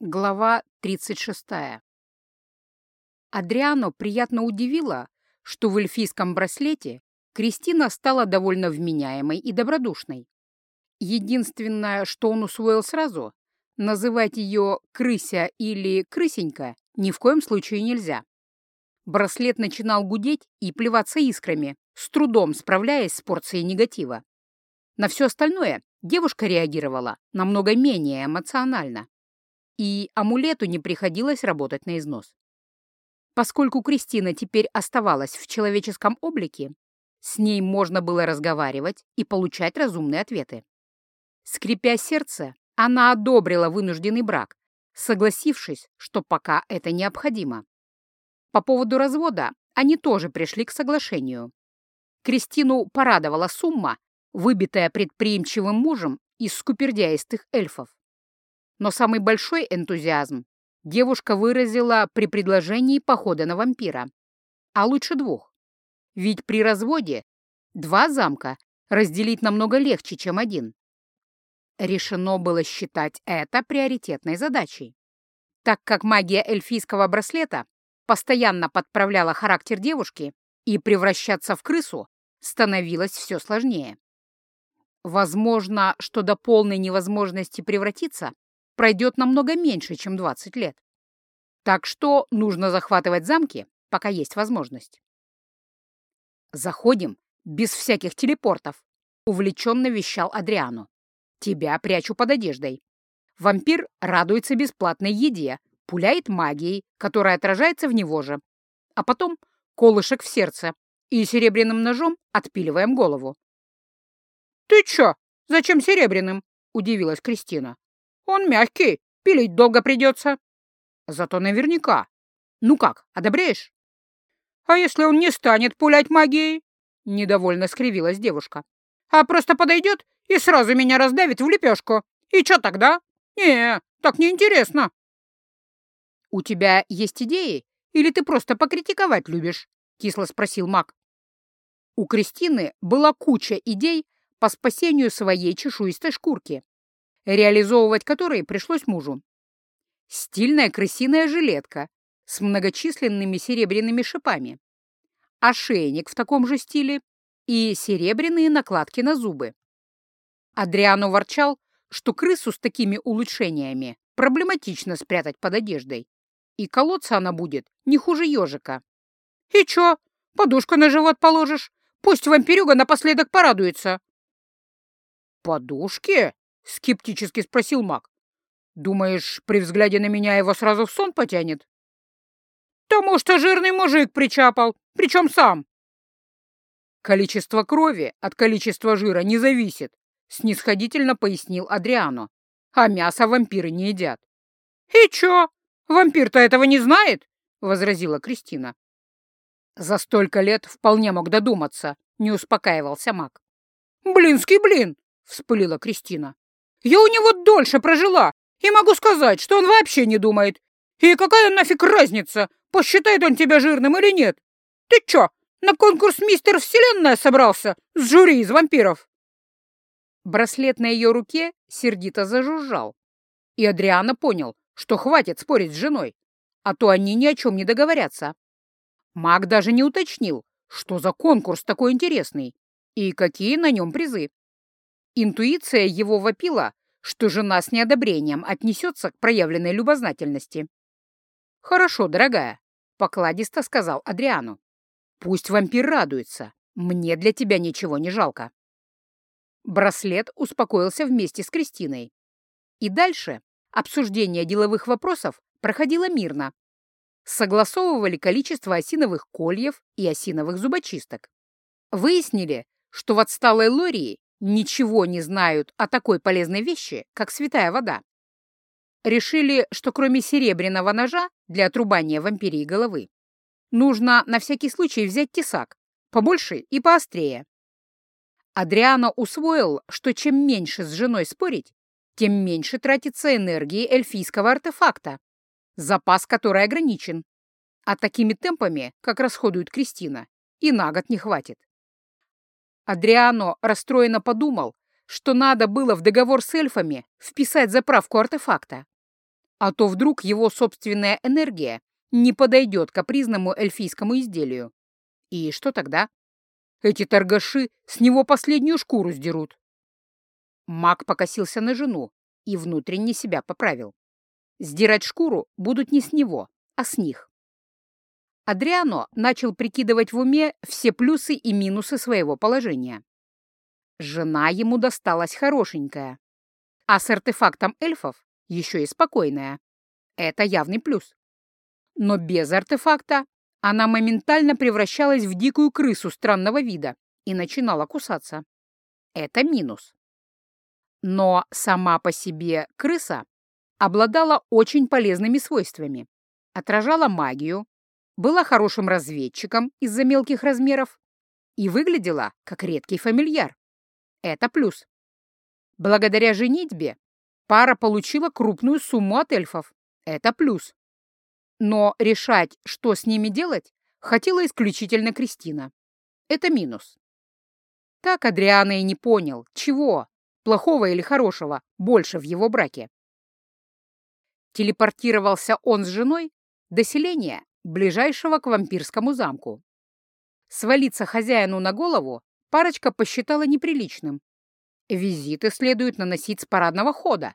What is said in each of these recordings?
Глава 36. Адриано приятно удивило, что в эльфийском браслете Кристина стала довольно вменяемой и добродушной. Единственное, что он усвоил сразу, называть ее «крыся» или «крысенька» ни в коем случае нельзя. Браслет начинал гудеть и плеваться искрами, с трудом справляясь с порцией негатива. На все остальное девушка реагировала намного менее эмоционально и амулету не приходилось работать на износ. Поскольку Кристина теперь оставалась в человеческом облике, с ней можно было разговаривать и получать разумные ответы. Скрипя сердце, она одобрила вынужденный брак, согласившись, что пока это необходимо. По поводу развода они тоже пришли к соглашению. Кристину порадовала сумма, выбитая предприимчивым мужем из скупердяистых эльфов. Но самый большой энтузиазм девушка выразила при предложении похода на вампира. А лучше двух. Ведь при разводе два замка разделить намного легче, чем один. Решено было считать это приоритетной задачей. Так как магия эльфийского браслета постоянно подправляла характер девушки, и превращаться в крысу становилось все сложнее. Возможно, что до полной невозможности превратиться пройдет намного меньше, чем 20 лет. Так что нужно захватывать замки, пока есть возможность. «Заходим без всяких телепортов», — увлеченно вещал Адриану. «Тебя прячу под одеждой. Вампир радуется бесплатной еде, пуляет магией, которая отражается в него же. А потом колышек в сердце и серебряным ножом отпиливаем голову». «Ты чё? Зачем серебряным?» — удивилась Кристина. Он мягкий, пилить долго придется. Зато наверняка. Ну как, одобряешь? А если он не станет пулять магией? Недовольно скривилась девушка. А просто подойдет и сразу меня раздавит в лепешку. И что тогда? Не, так неинтересно. У тебя есть идеи? Или ты просто покритиковать любишь? Кисло спросил маг. У Кристины была куча идей по спасению своей чешуистой шкурки реализовывать которые пришлось мужу. Стильная крысиная жилетка с многочисленными серебряными шипами, ошейник в таком же стиле и серебряные накладки на зубы. Адриано ворчал, что крысу с такими улучшениями проблематично спрятать под одеждой, и колоться она будет не хуже ежика. «И чё, подушку на живот положишь? Пусть вампирюга напоследок порадуется». «Подушки?» — скептически спросил маг. «Думаешь, при взгляде на меня его сразу в сон потянет?» «Тому что жирный мужик причапал, причем сам». «Количество крови от количества жира не зависит», — снисходительно пояснил Адриано. «А мясо вампиры не едят». «И чё? Вампир-то этого не знает?» — возразила Кристина. «За столько лет вполне мог додуматься», — не успокаивался маг. «Блинский блин!» — вспылила Кристина. Я у него дольше прожила, и могу сказать, что он вообще не думает. И какая нафиг разница, посчитает он тебя жирным или нет? Ты чё, на конкурс «Мистер Вселенная» собрался с жюри из вампиров?» Браслет на ее руке сердито зажужжал, и Адриана понял, что хватит спорить с женой, а то они ни о чем не договорятся. Маг даже не уточнил, что за конкурс такой интересный и какие на нем призы. Интуиция его вопила, что жена с неодобрением отнесется к проявленной любознательности. «Хорошо, дорогая», — покладисто сказал Адриану. «Пусть вампир радуется. Мне для тебя ничего не жалко». Браслет успокоился вместе с Кристиной. И дальше обсуждение деловых вопросов проходило мирно. Согласовывали количество осиновых кольев и осиновых зубочисток. Выяснили, что в отсталой Лории ничего не знают о такой полезной вещи, как святая вода. Решили, что кроме серебряного ножа для отрубания вампирии головы, нужно на всякий случай взять тесак, побольше и поострее. Адриано усвоил, что чем меньше с женой спорить, тем меньше тратится энергии эльфийского артефакта, запас которой ограничен. А такими темпами, как расходует Кристина, и на год не хватит. Адриано расстроенно подумал, что надо было в договор с эльфами вписать заправку артефакта. А то вдруг его собственная энергия не подойдет капризному эльфийскому изделию. И что тогда? Эти торгаши с него последнюю шкуру сдерут. Маг покосился на жену и внутренне себя поправил. Сдирать шкуру будут не с него, а с них. Адриано начал прикидывать в уме все плюсы и минусы своего положения. Жена ему досталась хорошенькая, а с артефактом эльфов еще и спокойная. Это явный плюс. Но без артефакта она моментально превращалась в дикую крысу странного вида и начинала кусаться. Это минус. Но сама по себе крыса обладала очень полезными свойствами. Отражала магию, была хорошим разведчиком из-за мелких размеров и выглядела как редкий фамильяр. Это плюс. Благодаря женитьбе пара получила крупную сумму от эльфов. Это плюс. Но решать, что с ними делать, хотела исключительно Кристина. Это минус. Так Адриана и не понял, чего, плохого или хорошего, больше в его браке. Телепортировался он с женой до селения, ближайшего к вампирскому замку. Свалиться хозяину на голову парочка посчитала неприличным. Визиты следует наносить с парадного хода,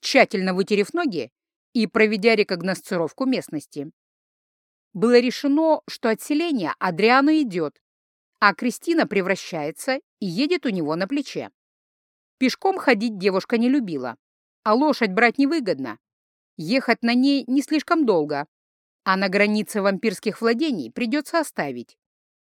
тщательно вытерев ноги и проведя рекогносцировку местности. Было решено, что от селения Адриана идет, а Кристина превращается и едет у него на плече. Пешком ходить девушка не любила, а лошадь брать невыгодно. Ехать на ней не слишком долго, а на границе вампирских владений придется оставить.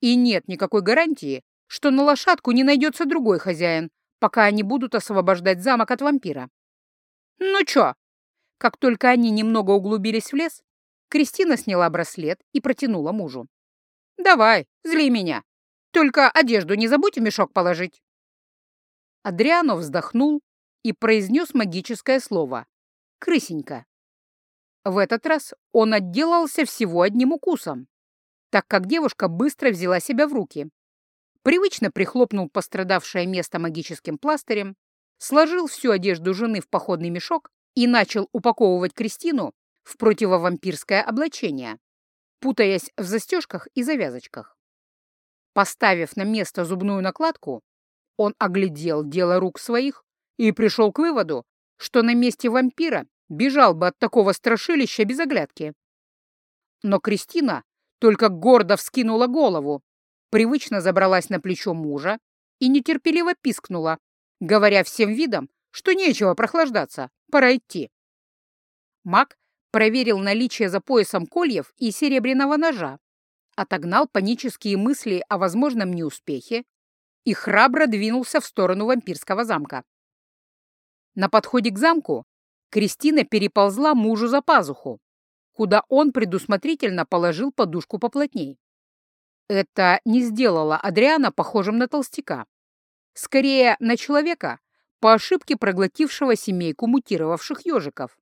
И нет никакой гарантии, что на лошадку не найдется другой хозяин, пока они будут освобождать замок от вампира. Ну чё, как только они немного углубились в лес, Кристина сняла браслет и протянула мужу. «Давай, зли меня. Только одежду не забудь в мешок положить». Адриано вздохнул и произнес магическое слово «крысенька». В этот раз он отделался всего одним укусом, так как девушка быстро взяла себя в руки. Привычно прихлопнул пострадавшее место магическим пластырем, сложил всю одежду жены в походный мешок и начал упаковывать Кристину в противовампирское облачение, путаясь в застежках и завязочках. Поставив на место зубную накладку, он оглядел дело рук своих и пришел к выводу, что на месте вампира бежал бы от такого страшилища без оглядки. Но Кристина только гордо вскинула голову, привычно забралась на плечо мужа и нетерпеливо пискнула, говоря всем видом, что нечего прохлаждаться, пора идти. Маг проверил наличие за поясом кольев и серебряного ножа, отогнал панические мысли о возможном неуспехе и храбро двинулся в сторону вампирского замка. На подходе к замку Кристина переползла мужу за пазуху, куда он предусмотрительно положил подушку поплотней. Это не сделало Адриана похожим на толстяка. Скорее, на человека, по ошибке проглотившего семейку мутировавших ежиков.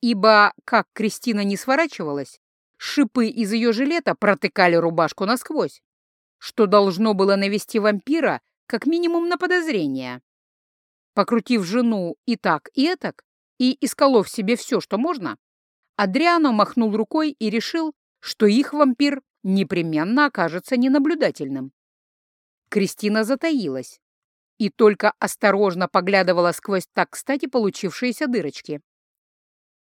Ибо, как Кристина не сворачивалась, шипы из ее жилета протыкали рубашку насквозь, что должно было навести вампира как минимум на подозрение. Покрутив жену и так, и этак, и исколов себе все, что можно, Адриано махнул рукой и решил, что их вампир непременно окажется ненаблюдательным. Кристина затаилась и только осторожно поглядывала сквозь так кстати получившиеся дырочки.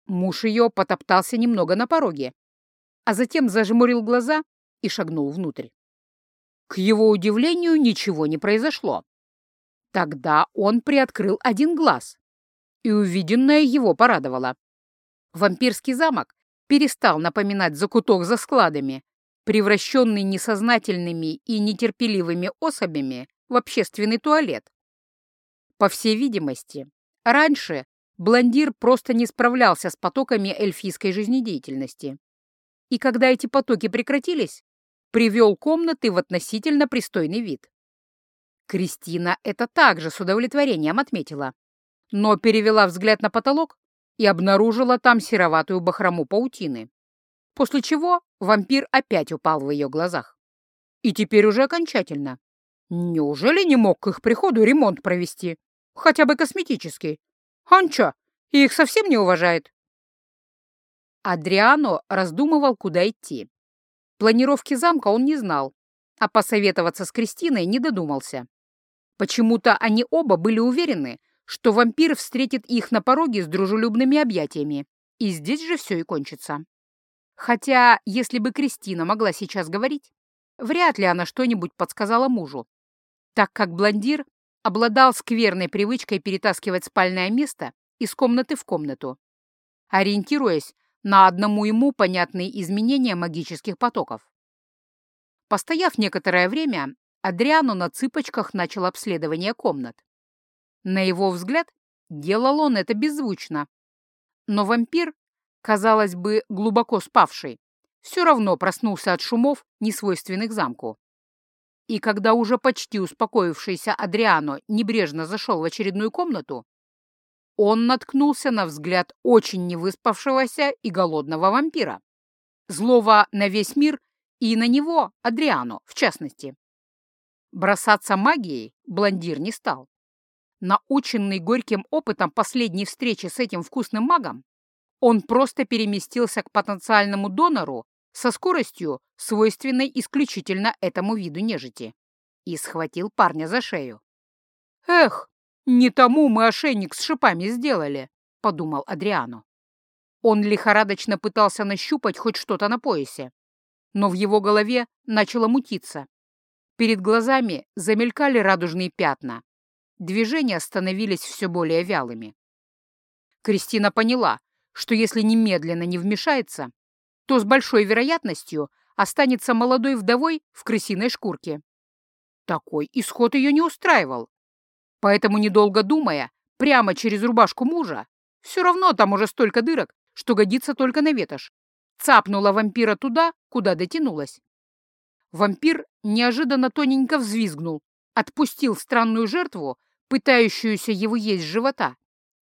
Муж ее потоптался немного на пороге, а затем зажмурил глаза и шагнул внутрь. К его удивлению ничего не произошло. Тогда он приоткрыл один глаз, и увиденное его порадовало. Вампирский замок перестал напоминать закуток за складами, превращенный несознательными и нетерпеливыми особями в общественный туалет. По всей видимости, раньше блондир просто не справлялся с потоками эльфийской жизнедеятельности. И когда эти потоки прекратились, привел комнаты в относительно пристойный вид. Кристина это также с удовлетворением отметила, но перевела взгляд на потолок и обнаружила там сероватую бахрому паутины после чего вампир опять упал в ее глазах. И теперь уже окончательно. Неужели не мог к их приходу ремонт провести? Хотя бы косметический. Он что, их совсем не уважает? Адриано раздумывал, куда идти. Планировки замка он не знал, а посоветоваться с Кристиной не додумался. Почему-то они оба были уверены, что вампир встретит их на пороге с дружелюбными объятиями, и здесь же все и кончится. Хотя, если бы Кристина могла сейчас говорить, вряд ли она что-нибудь подсказала мужу, так как блондир обладал скверной привычкой перетаскивать спальное место из комнаты в комнату, ориентируясь на одному ему понятные изменения магических потоков. Постояв некоторое время, Адриано на цыпочках начал обследование комнат. На его взгляд, делал он это беззвучно. Но вампир, казалось бы, глубоко спавший, все равно проснулся от шумов, несвойственных замку. И когда уже почти успокоившийся Адриано небрежно зашел в очередную комнату, он наткнулся на взгляд очень невыспавшегося и голодного вампира. Злого на весь мир и на него, Адриану, в частности. Бросаться магией блондир не стал. Наученный горьким опытом последней встречи с этим вкусным магом, он просто переместился к потенциальному донору со скоростью, свойственной исключительно этому виду нежити, и схватил парня за шею. «Эх, «Не тому мы ошейник с шипами сделали», — подумал Адриану. Он лихорадочно пытался нащупать хоть что-то на поясе, но в его голове начало мутиться. Перед глазами замелькали радужные пятна. Движения становились все более вялыми. Кристина поняла, что если немедленно не вмешается, то с большой вероятностью останется молодой вдовой в крысиной шкурке. Такой исход ее не устраивал. Поэтому, недолго думая, прямо через рубашку мужа, все равно там уже столько дырок, что годится только на ветошь, цапнула вампира туда, куда дотянулась. Вампир неожиданно тоненько взвизгнул, отпустил странную жертву, пытающуюся его есть с живота,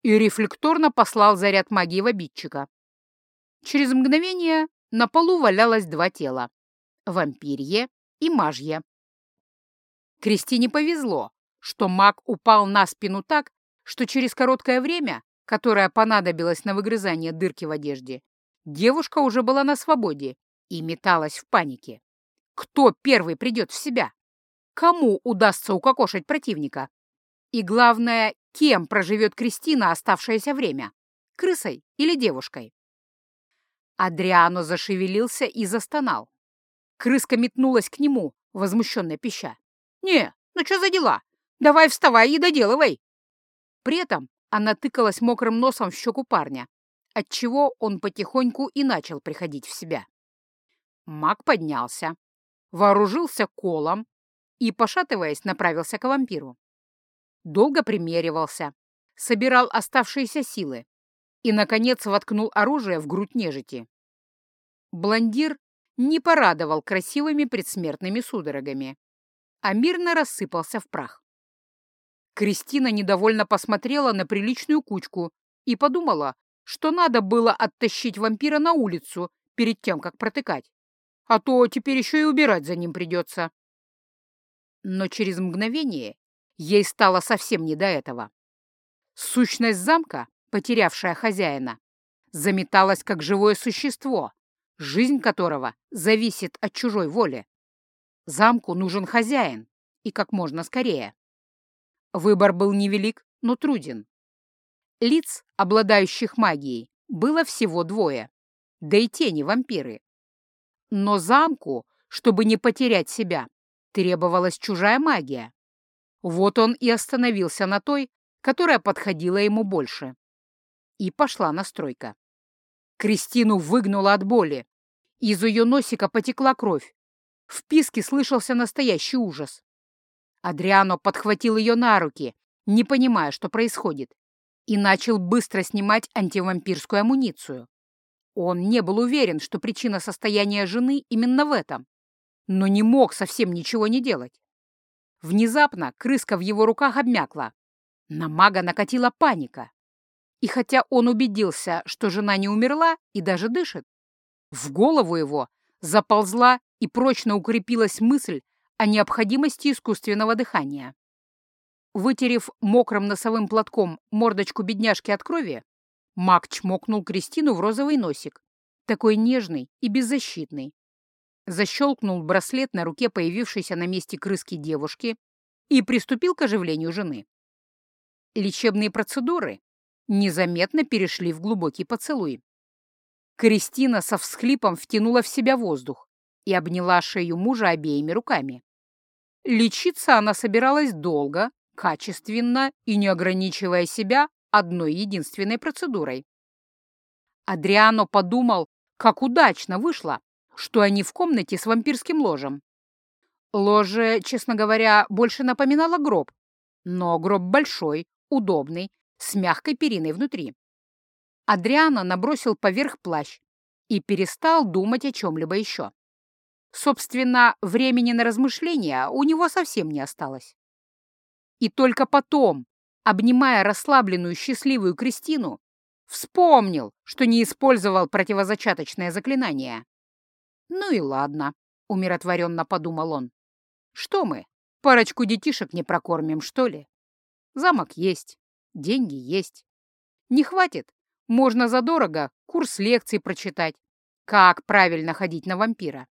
и рефлекторно послал заряд магии в обидчика. Через мгновение на полу валялось два тела — вампирье и мажье. Кристине повезло, что маг упал на спину так, что через короткое время, которое понадобилось на выгрызание дырки в одежде, девушка уже была на свободе и металась в панике. Кто первый придет в себя? Кому удастся укокошить противника? И главное, кем проживет Кристина оставшееся время? Крысой или девушкой? Адриано зашевелился и застонал. Крыска метнулась к нему, возмущенно пища. «Не, ну что за дела? Давай вставай и доделывай!» При этом она тыкалась мокрым носом в щеку парня, отчего он потихоньку и начал приходить в себя. Маг поднялся, вооружился колом и, пошатываясь, направился к вампиру. Долго примеривался, собирал оставшиеся силы и, наконец, воткнул оружие в грудь нежити. Блондир не порадовал красивыми предсмертными судорогами, а мирно рассыпался в прах. Кристина недовольно посмотрела на приличную кучку и подумала, что надо было оттащить вампира на улицу перед тем, как протыкать, а то теперь еще и убирать за ним придется. Но через мгновение ей стало совсем не до этого. Сущность замка, потерявшая хозяина, заметалась как живое существо, жизнь которого зависит от чужой воли. Замку нужен хозяин, и как можно скорее. Выбор был невелик, но труден. Лиц, обладающих магией, было всего двое, да и тени вампиры. Но замку, чтобы не потерять себя, требовалась чужая магия. Вот он и остановился на той, которая подходила ему больше. И пошла настройка. Кристину выгнула от боли. Из ее носика потекла кровь. В писке слышался настоящий ужас. Адриано подхватил ее на руки, не понимая, что происходит, и начал быстро снимать антивампирскую амуницию. Он не был уверен, что причина состояния жены именно в этом, но не мог совсем ничего не делать. Внезапно крыска в его руках обмякла. На мага накатила паника. И хотя он убедился, что жена не умерла и даже дышит, в голову его заползла и прочно укрепилась мысль о необходимости искусственного дыхания. Вытерев мокрым носовым платком мордочку бедняжки от крови, маг чмокнул Кристину в розовый носик такой нежный и беззащитный. Защелкнул браслет на руке появившейся на месте крыски девушки и приступил к оживлению жены. Лечебные процедуры незаметно перешли в глубокий поцелуй. Кристина со всхлипом втянула в себя воздух и обняла шею мужа обеими руками. Лечиться она собиралась долго, качественно и не ограничивая себя одной единственной процедурой. Адриано подумал, как удачно вышло, что они в комнате с вампирским ложем. Ложе, честно говоря, больше напоминало гроб, но гроб большой, удобный, с мягкой периной внутри. Адриано набросил поверх плащ и перестал думать о чем-либо еще. Собственно, времени на размышления у него совсем не осталось. И только потом, обнимая расслабленную счастливую Кристину, вспомнил, что не использовал противозачаточное заклинание. «Ну и ладно», — умиротворенно подумал он. «Что мы, парочку детишек не прокормим, что ли? Замок есть, деньги есть. Не хватит, можно задорого курс лекций прочитать, как правильно ходить на вампира.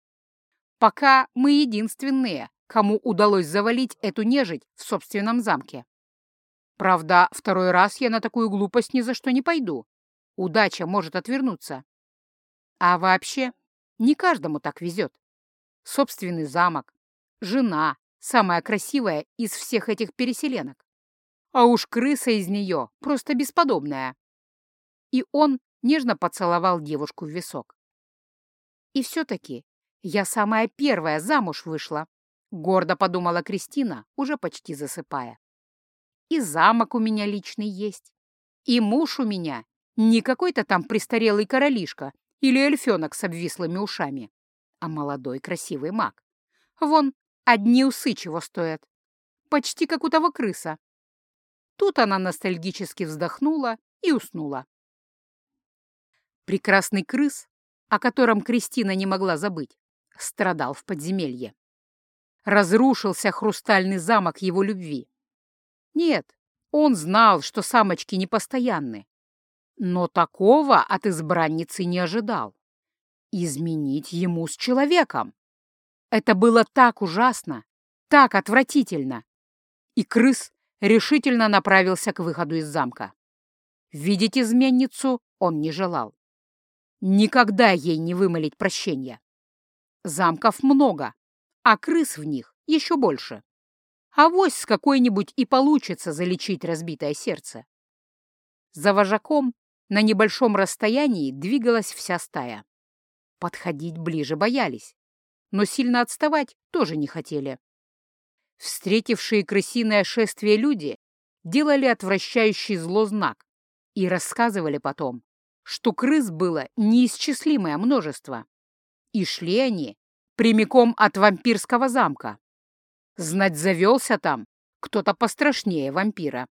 Пока мы единственные, кому удалось завалить эту нежить в собственном замке. Правда, второй раз я на такую глупость ни за что не пойду. Удача может отвернуться. А вообще, не каждому так везет. Собственный замок, жена, самая красивая из всех этих переселенок. А уж крыса из нее просто бесподобная. И он нежно поцеловал девушку в висок. И все-таки я самая первая замуж вышла, гордо подумала Кристина, уже почти засыпая. И замок у меня личный есть, и муж у меня не какой-то там престарелый королишка или эльфенок с обвислыми ушами, а молодой красивый маг. Вон, одни усы чего стоят. Почти как у того крыса. Тут она ностальгически вздохнула и уснула. Прекрасный крыс, о котором Кристина не могла забыть, страдал в подземелье. Разрушился хрустальный замок его любви. Нет, он знал, что самочки непостоянны, но такого от избранницы не ожидал. Изменить ему с человеком. Это было так ужасно, так отвратительно. И крыс решительно направился к выходу из замка. Видеть изменницу он не желал. Никогда ей не вымолить прощения. Замков много, а крыс в них еще больше. А вось с какой-нибудь и получится залечить разбитое сердце. За вожаком на небольшом расстоянии двигалась вся стая. Подходить ближе боялись, но сильно отставать тоже не хотели. Встретившие крысиное шествие люди делали отвращающий зло знак и рассказывали потом, что крыс было неисчислимое множество. И шли они прямиком от вампирского замка. Знать завелся там кто-то пострашнее вампира.